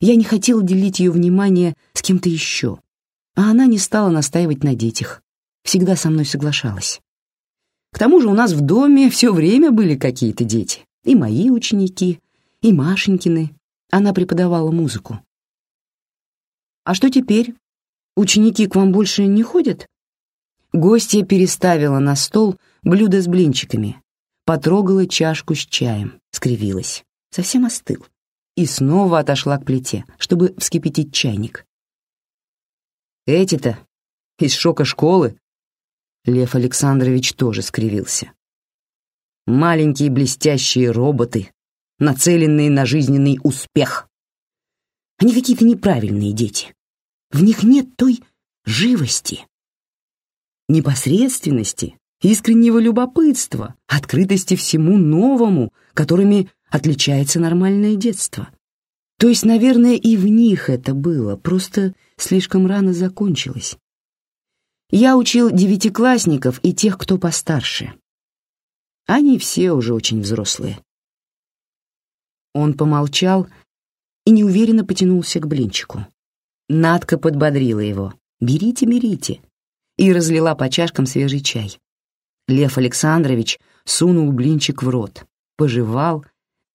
Я не хотел делить ее внимание с кем-то еще, а она не стала настаивать на детях, всегда со мной соглашалась. К тому же у нас в доме все время были какие-то дети, и мои ученики, и Машенькины. Она преподавала музыку. «А что теперь? Ученики к вам больше не ходят?» Гостья переставила на стол блюдо с блинчиками, потрогала чашку с чаем, скривилась, совсем остыл, и снова отошла к плите, чтобы вскипятить чайник. Эти-то из шока школы. Лев Александрович тоже скривился. Маленькие блестящие роботы, нацеленные на жизненный успех. Они какие-то неправильные дети. В них нет той живости. непосредственности, искреннего любопытства, открытости всему новому, которыми отличается нормальное детство. То есть, наверное, и в них это было, просто слишком рано закончилось. Я учил девятиклассников и тех, кто постарше. Они все уже очень взрослые. Он помолчал и неуверенно потянулся к блинчику. Надка подбодрила его. «Берите, берите!» и разлила по чашкам свежий чай. Лев Александрович сунул блинчик в рот, пожевал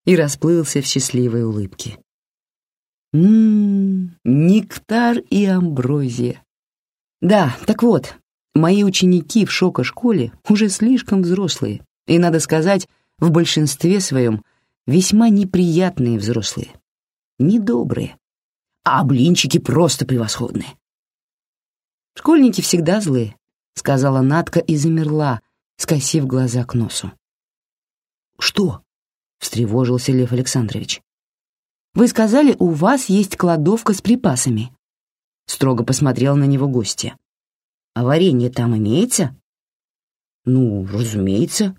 и расплылся в счастливой улыбке. Ммм, нектар и амброзия. Да, так вот, мои ученики в шоко-школе уже слишком взрослые, и, надо сказать, в большинстве своем весьма неприятные взрослые, недобрые, а блинчики просто превосходные. «Школьники всегда злые», — сказала Натка и замерла, скосив глаза к носу. «Что?» — встревожился Лев Александрович. «Вы сказали, у вас есть кладовка с припасами». Строго посмотрел на него гостья. «А варенье там имеется?» «Ну, разумеется».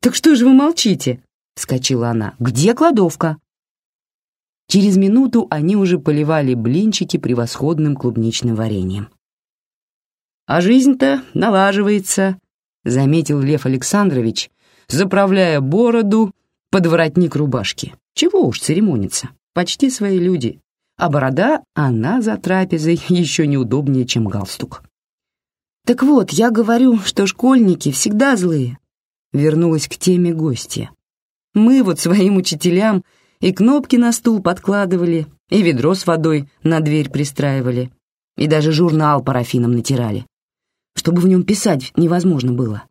«Так что же вы молчите?» — вскочила она. «Где кладовка?» Через минуту они уже поливали блинчики превосходным клубничным вареньем. «А жизнь-то налаживается», — заметил Лев Александрович, заправляя бороду под воротник рубашки. «Чего уж церемониться, почти свои люди, а борода, она за трапезой еще неудобнее, чем галстук». «Так вот, я говорю, что школьники всегда злые», — вернулась к теме гостья. «Мы вот своим учителям и кнопки на стул подкладывали, и ведро с водой на дверь пристраивали, и даже журнал парафином натирали, чтобы в нем писать невозможно было.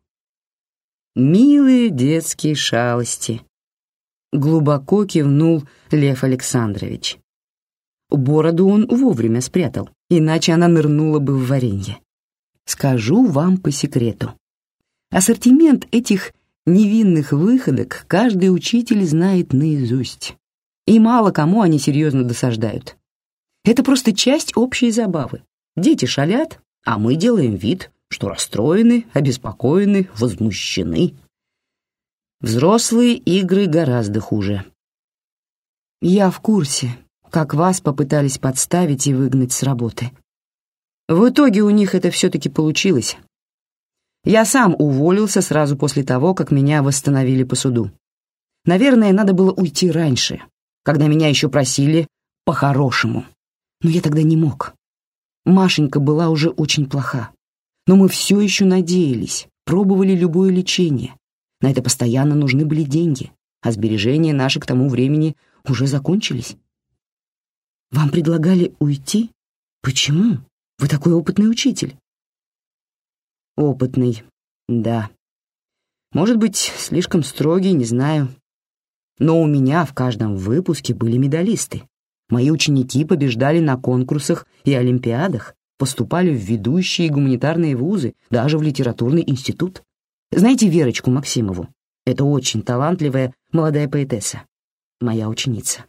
Милые детские шалости. Глубоко кивнул Лев Александрович. Бороду он вовремя спрятал, иначе она нырнула бы в варенье. Скажу вам по секрету. Ассортимент этих невинных выходок каждый учитель знает наизусть и мало кому они серьезно досаждают. Это просто часть общей забавы. Дети шалят, а мы делаем вид, что расстроены, обеспокоены, возмущены. Взрослые игры гораздо хуже. Я в курсе, как вас попытались подставить и выгнать с работы. В итоге у них это все-таки получилось. Я сам уволился сразу после того, как меня восстановили по суду. Наверное, надо было уйти раньше, когда меня еще просили по-хорошему. Но я тогда не мог. Машенька была уже очень плоха. Но мы все еще надеялись, пробовали любое лечение. На это постоянно нужны были деньги, а сбережения наши к тому времени уже закончились. Вам предлагали уйти? Почему? Вы такой опытный учитель. Опытный, да. Может быть, слишком строгий, не знаю. Но у меня в каждом выпуске были медалисты. Мои ученики побеждали на конкурсах и олимпиадах, поступали в ведущие гуманитарные вузы, даже в литературный институт. Знаете Верочку Максимову? Это очень талантливая молодая поэтесса, моя ученица.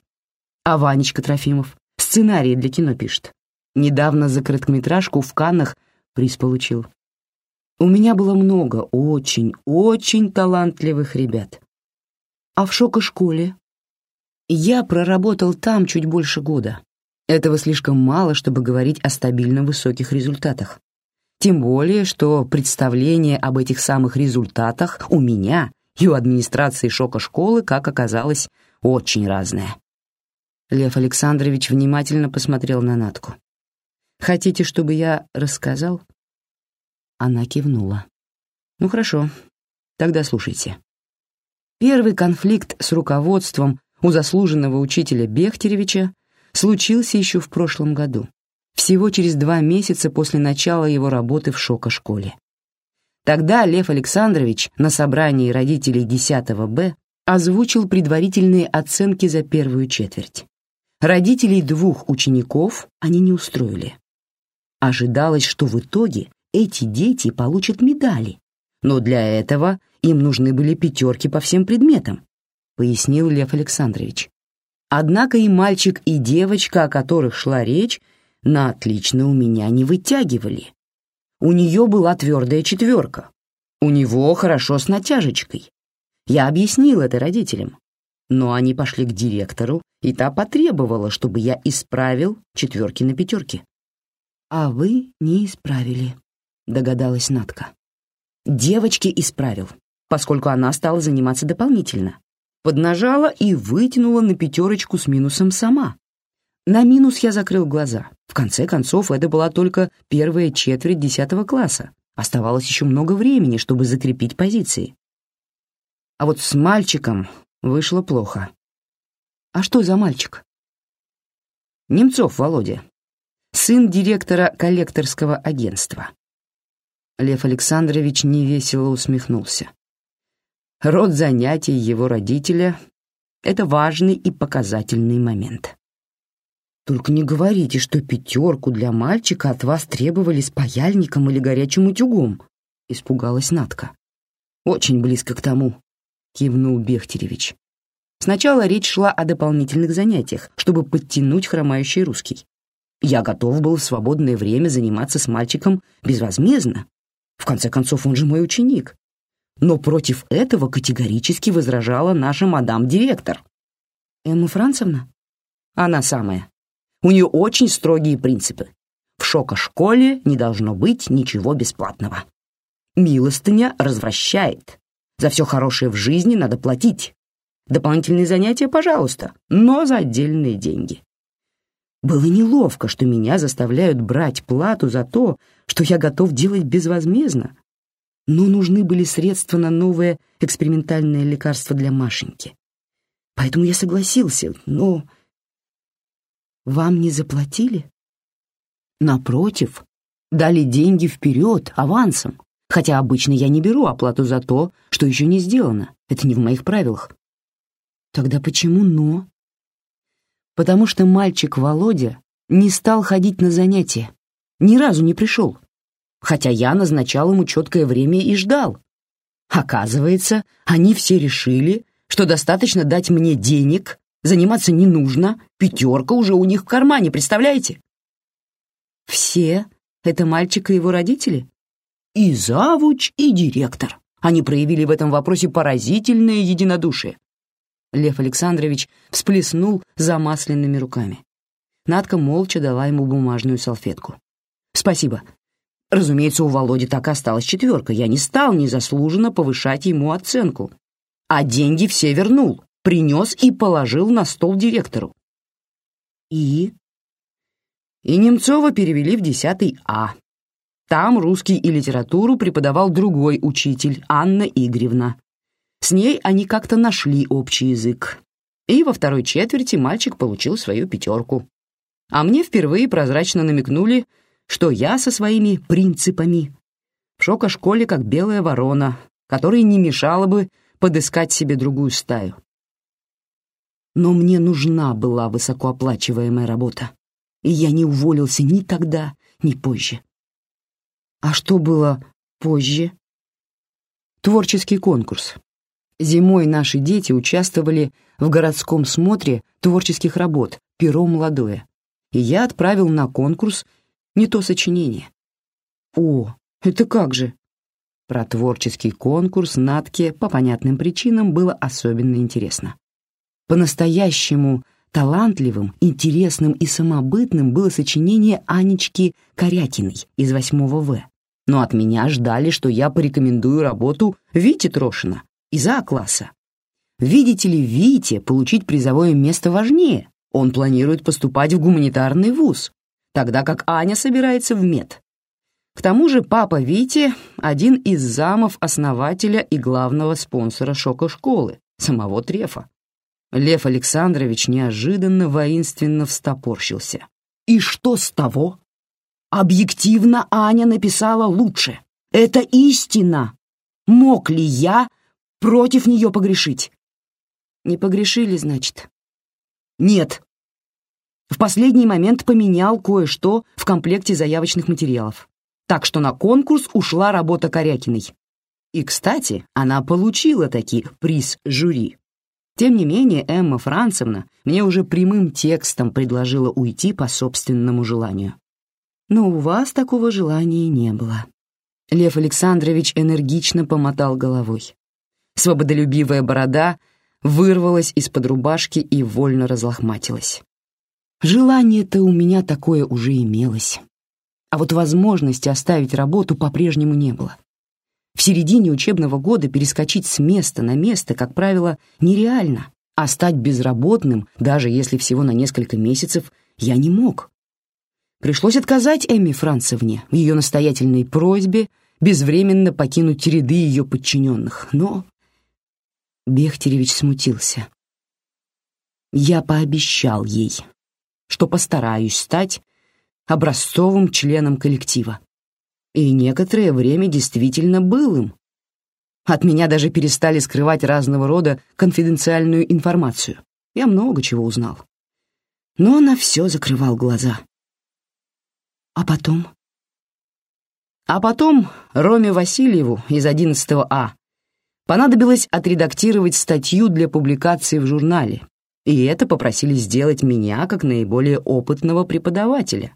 А Ванечка Трофимов сценарии для кино пишет. Недавно за короткометражку в Каннах приз получил. У меня было много очень, очень талантливых ребят. А в шоко-школе? Я проработал там чуть больше года. Этого слишком мало, чтобы говорить о стабильно высоких результатах. Тем более, что представление об этих самых результатах у меня и у администрации шока-школы, как оказалось, очень разное. Лев Александрович внимательно посмотрел на Натку. «Хотите, чтобы я рассказал?» Она кивнула. «Ну хорошо, тогда слушайте. Первый конфликт с руководством у заслуженного учителя Бехтеревича случился еще в прошлом году, всего через два месяца после начала его работы в шоко-школе. Тогда Лев Александрович на собрании родителей 10 Б озвучил предварительные оценки за первую четверть. Родителей двух учеников они не устроили. Ожидалось, что в итоге эти дети получат медали, но для этого им нужны были пятерки по всем предметам, пояснил Лев Александрович. Однако и мальчик, и девочка, о которых шла речь, на отлично у меня не вытягивали. У нее была твердая четверка. У него хорошо с натяжечкой. Я объяснил это родителям. Но они пошли к директору, и та потребовала, чтобы я исправил четверки на пятерки. «А вы не исправили», — догадалась Натка. Девочке исправил, поскольку она стала заниматься дополнительно. Поднажала и вытянула на пятерочку с минусом сама. На минус я закрыл глаза. В конце концов, это была только первая четверть десятого класса. Оставалось еще много времени, чтобы закрепить позиции. А вот с мальчиком вышло плохо. А что за мальчик? Немцов Володя, сын директора коллекторского агентства. Лев Александрович невесело усмехнулся. Род занятий его родителя — это важный и показательный момент. Только не говорите, что пятерку для мальчика от вас требовали с паяльником или горячим утюгом, испугалась Натка. Очень близко к тому, кивнул Бехтеревич. Сначала речь шла о дополнительных занятиях, чтобы подтянуть хромающий русский. Я готов был в свободное время заниматься с мальчиком безвозмездно. В конце концов, он же мой ученик. Но против этого категорически возражала наша мадам-директор. Эмма Францевна? Она самая. У нее очень строгие принципы. В шоко-школе не должно быть ничего бесплатного. Милостыня развращает. За все хорошее в жизни надо платить. Дополнительные занятия, пожалуйста, но за отдельные деньги. Было неловко, что меня заставляют брать плату за то, что я готов делать безвозмездно. Но нужны были средства на новое экспериментальное лекарство для Машеньки. Поэтому я согласился, но вам не заплатили? Напротив, дали деньги вперед, авансом. Хотя обычно я не беру оплату за то, что еще не сделано. Это не в моих правилах. Тогда почему «но»? Потому что мальчик Володя не стал ходить на занятия. Ни разу не пришел. Хотя я назначал ему четкое время и ждал. Оказывается, они все решили, что достаточно дать мне денег Заниматься не нужно, пятерка уже у них в кармане, представляете? Все? Это мальчик и его родители? И завуч, и директор. Они проявили в этом вопросе поразительное единодушие. Лев Александрович всплеснул замасленными руками. Надка молча дала ему бумажную салфетку. «Спасибо. Разумеется, у Володи так осталась четверка. Я не стал незаслуженно повышать ему оценку. А деньги все вернул принес и положил на стол директору. И? И Немцова перевели в 10 А. Там русский и литературу преподавал другой учитель, Анна Игоревна. С ней они как-то нашли общий язык. И во второй четверти мальчик получил свою пятерку. А мне впервые прозрачно намекнули, что я со своими принципами в шоко-школе как белая ворона, которой не мешало бы подыскать себе другую стаю но мне нужна была высокооплачиваемая работа, и я не уволился ни тогда, ни позже. А что было позже? Творческий конкурс. Зимой наши дети участвовали в городском смотре творческих работ «Перо молодое», и я отправил на конкурс не то сочинение. О, это как же? Про творческий конкурс Натке по понятным причинам было особенно интересно. По-настоящему талантливым, интересным и самобытным было сочинение Анечки Корякиной из 8 В. Но от меня ждали, что я порекомендую работу Вити Трошина из А-класса. Видите ли, Вите получить призовое место важнее. Он планирует поступать в гуманитарный вуз, тогда как Аня собирается в мед. К тому же папа Вити — один из замов основателя и главного спонсора шока-школы, самого Трефа. Лев Александрович неожиданно воинственно встопорщился. «И что с того? Объективно Аня написала лучше. Это истина. Мог ли я против нее погрешить?» «Не погрешили, значит?» «Нет. В последний момент поменял кое-что в комплекте заявочных материалов. Так что на конкурс ушла работа Корякиной. И, кстати, она получила таки приз жюри. Тем не менее, Эмма Францевна мне уже прямым текстом предложила уйти по собственному желанию. Но у вас такого желания не было. Лев Александрович энергично помотал головой. Свободолюбивая борода вырвалась из-под рубашки и вольно разлохматилась. Желание-то у меня такое уже имелось. А вот возможности оставить работу по-прежнему не было. В середине учебного года перескочить с места на место, как правило, нереально, а стать безработным, даже если всего на несколько месяцев, я не мог. Пришлось отказать Эмме Францевне в ее настоятельной просьбе безвременно покинуть ряды ее подчиненных, но... Бехтеревич смутился. Я пообещал ей, что постараюсь стать образцовым членом коллектива и некоторое время действительно был им. От меня даже перестали скрывать разного рода конфиденциальную информацию. Я много чего узнал. Но на все закрывал глаза. А потом? А потом Роме Васильеву из 11 А понадобилось отредактировать статью для публикации в журнале, и это попросили сделать меня как наиболее опытного преподавателя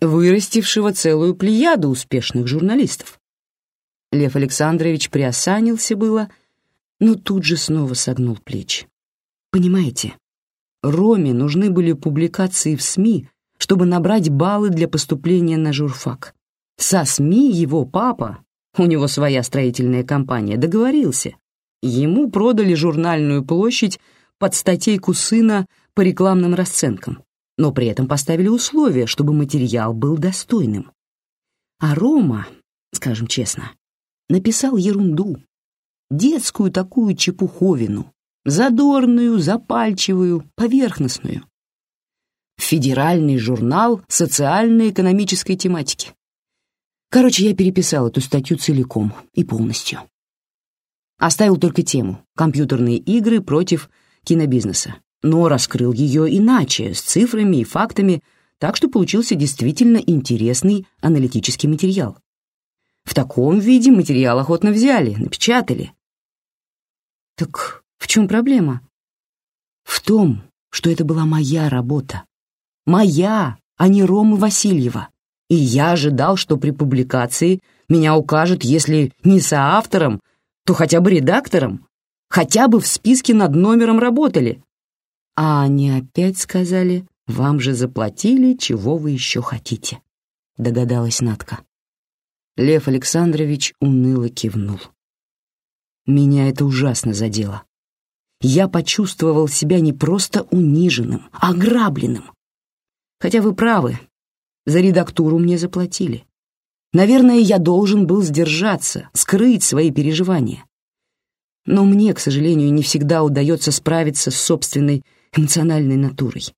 вырастившего целую плеяду успешных журналистов. Лев Александрович приосанился было, но тут же снова согнул плечи. Понимаете, Роме нужны были публикации в СМИ, чтобы набрать баллы для поступления на журфак. Со СМИ его папа, у него своя строительная компания, договорился. Ему продали журнальную площадь под статейку сына по рекламным расценкам но при этом поставили условие, чтобы материал был достойным. А Рома, скажем честно, написал ерунду, детскую такую чепуховину, задорную, запальчивую, поверхностную. Федеральный журнал социально-экономической тематики. Короче, я переписал эту статью целиком и полностью. Оставил только тему «Компьютерные игры против кинобизнеса» но раскрыл ее иначе, с цифрами и фактами, так что получился действительно интересный аналитический материал. В таком виде материал охотно взяли, напечатали. Так в чем проблема? В том, что это была моя работа. Моя, а не Ромы Васильева. И я ожидал, что при публикации меня укажут, если не соавтором, то хотя бы редактором, хотя бы в списке над номером работали. А они опять сказали, вам же заплатили, чего вы еще хотите, догадалась Натка. Лев Александрович уныло кивнул. Меня это ужасно задело. Я почувствовал себя не просто униженным, а ограбленным. Хотя вы правы, за редактуру мне заплатили. Наверное, я должен был сдержаться, скрыть свои переживания. Но мне, к сожалению, не всегда удается справиться с собственной эмоциональной натурой.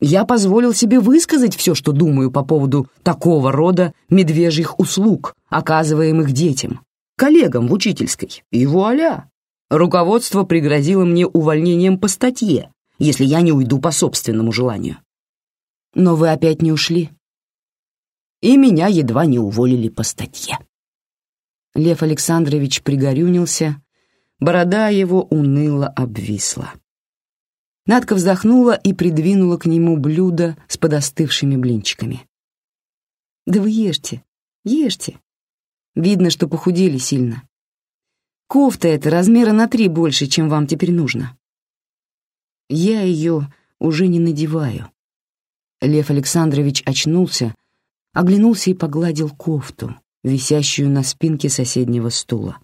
Я позволил себе высказать все, что думаю по поводу такого рода медвежьих услуг, оказываемых детям, коллегам в учительской. И вуаля! Руководство пригрозило мне увольнением по статье, если я не уйду по собственному желанию. Но вы опять не ушли. И меня едва не уволили по статье. Лев Александрович пригорюнился, борода его уныло обвисла. Надка вздохнула и придвинула к нему блюдо с подостывшими блинчиками. «Да вы ешьте, ешьте. Видно, что похудели сильно. Кофта эта размера на три больше, чем вам теперь нужно. Я ее уже не надеваю». Лев Александрович очнулся, оглянулся и погладил кофту, висящую на спинке соседнего стула.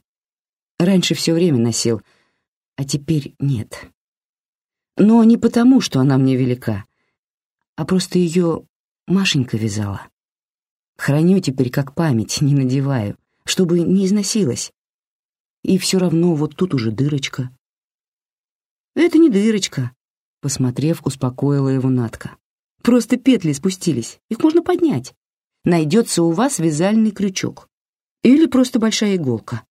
Раньше все время носил, а теперь нет. Но не потому, что она мне велика, а просто ее Машенька вязала. Храню теперь как память, не надеваю, чтобы не износилась. И все равно вот тут уже дырочка. «Это не дырочка», — посмотрев, успокоила его Натка. «Просто петли спустились, их можно поднять. Найдется у вас вязальный крючок. Или просто большая иголка.